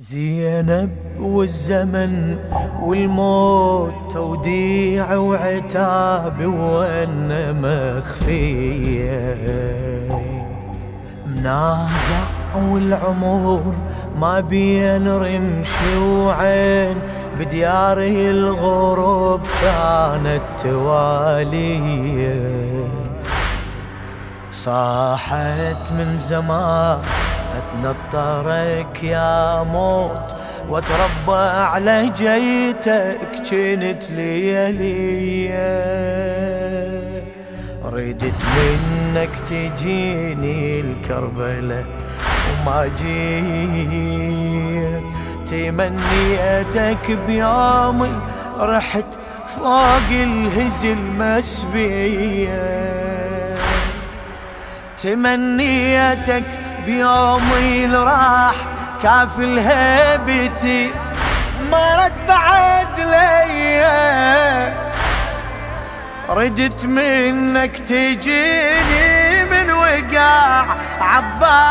زينب والزمن والموت توديع وعتاب وأن مخفية. منازع والعمر ما بين رمش وعين بديار الغروب كانت توالية. صاحت من زمان اتنطرك يا موت واتربى على جيتك كنت ليلي ردت منك تجيني الكربلة وما جيت. تمنيتك بيوم رحت فوق الهزل مسبيه تمنيتك بيومي راح كافل هيبتي مرت بعد ليا ردت منك تجيني من وقع عباس.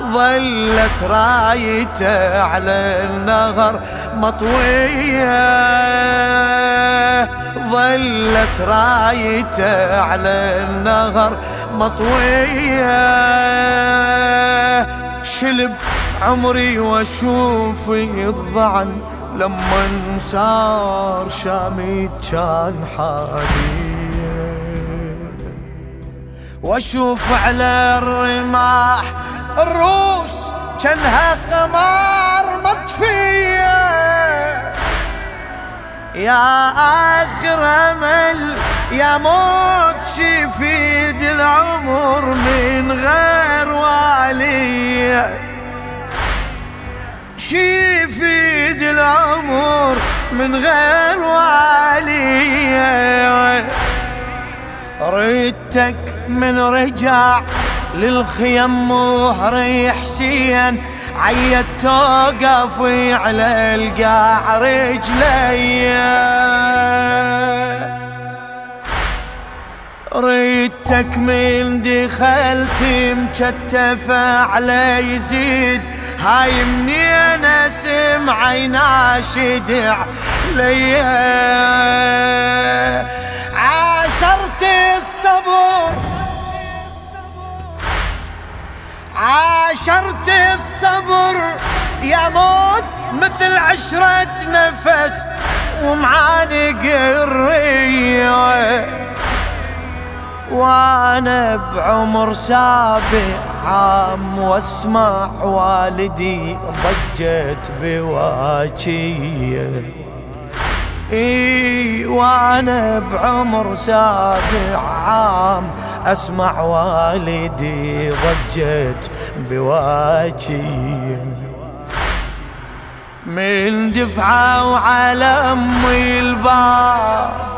ظلت رايته على النهر مطوية. ظلت رايته على النهر مطوية. شلب عمري وأشوف الضعن لما صار شامي كان حادي وأشوف على الرماح الروس كانها قمار يا أمل يا موت شفيد العمر من غير والي. شفيد العمر من غير والي. ريتك من رجع للخيم مهري حسين عيت توقف على القاع رجلي. ريتك من دخلت مكتفة على يزيد. هاي منين اسمع يناشد علي عاشرت الصبر. عاشرت الصبر. يا موت مثل عشرة نفس ومعانق الرية وأنا بعمر سابع عام وأسمع والدي ضجت بواجية. إي وأنا بعمر سابع عام أسمع والدي ضجت بواجي من دفعة وعلى أمي الباب.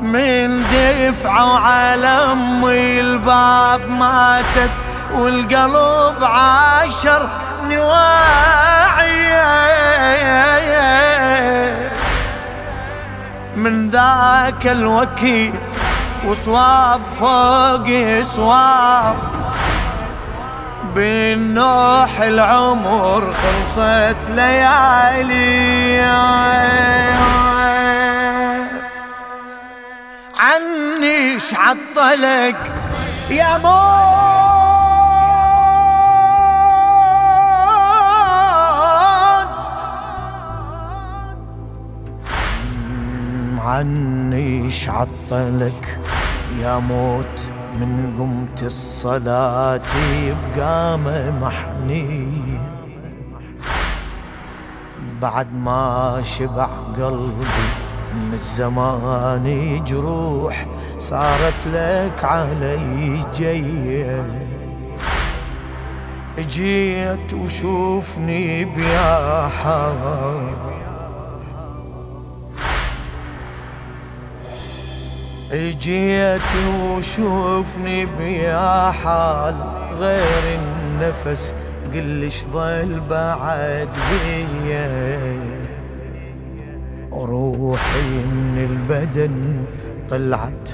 من دفعة وعلى أمي الباب ماتت والقلب عاشر نواعي. من ذاك الوكيل وصواب فوق صواب. بالنوح العمر خلصت ليالي. عني شعطلك يا موت عني شعطلك يا موت من قمت الصلاة بقامة محني. بعد ما شبع قلبي من الزمان جروح صارت لك علي جية. جيت وشوفني بيا حار اجيت وشوفني بيا حال غير النفس قلش ظل بعد بيا؟ روحي من البدن طلعت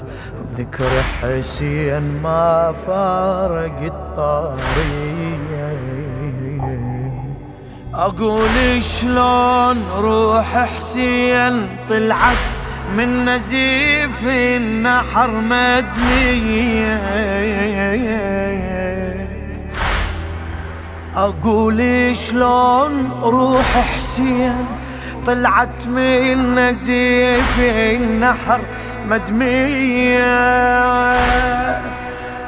ذكر حسين ما فارق الطريق أقول شلون روح حسين طلعت؟ من نزيف النحر مدنية أقول شلون روح حسين طلعت من نزيف النحر مدمية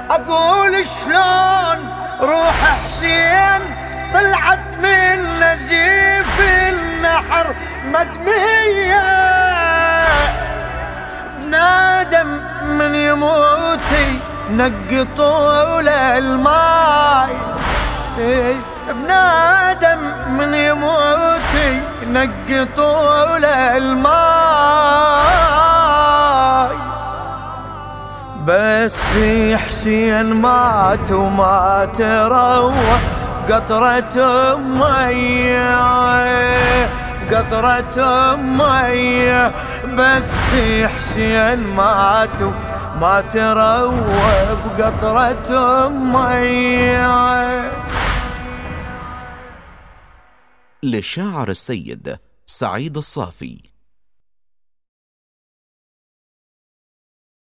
أقول شلون روح حسين طلعت من نزيف النحر مدمية يموتي نقي طول الماي. إيه، بنادم من يموتي نقي طول الماي. بس حسين مات وما تروى قطرة مية قطرة مية بس حسين مات ما تروى بقطرة مية للشاعر السيد سعيد الصافي.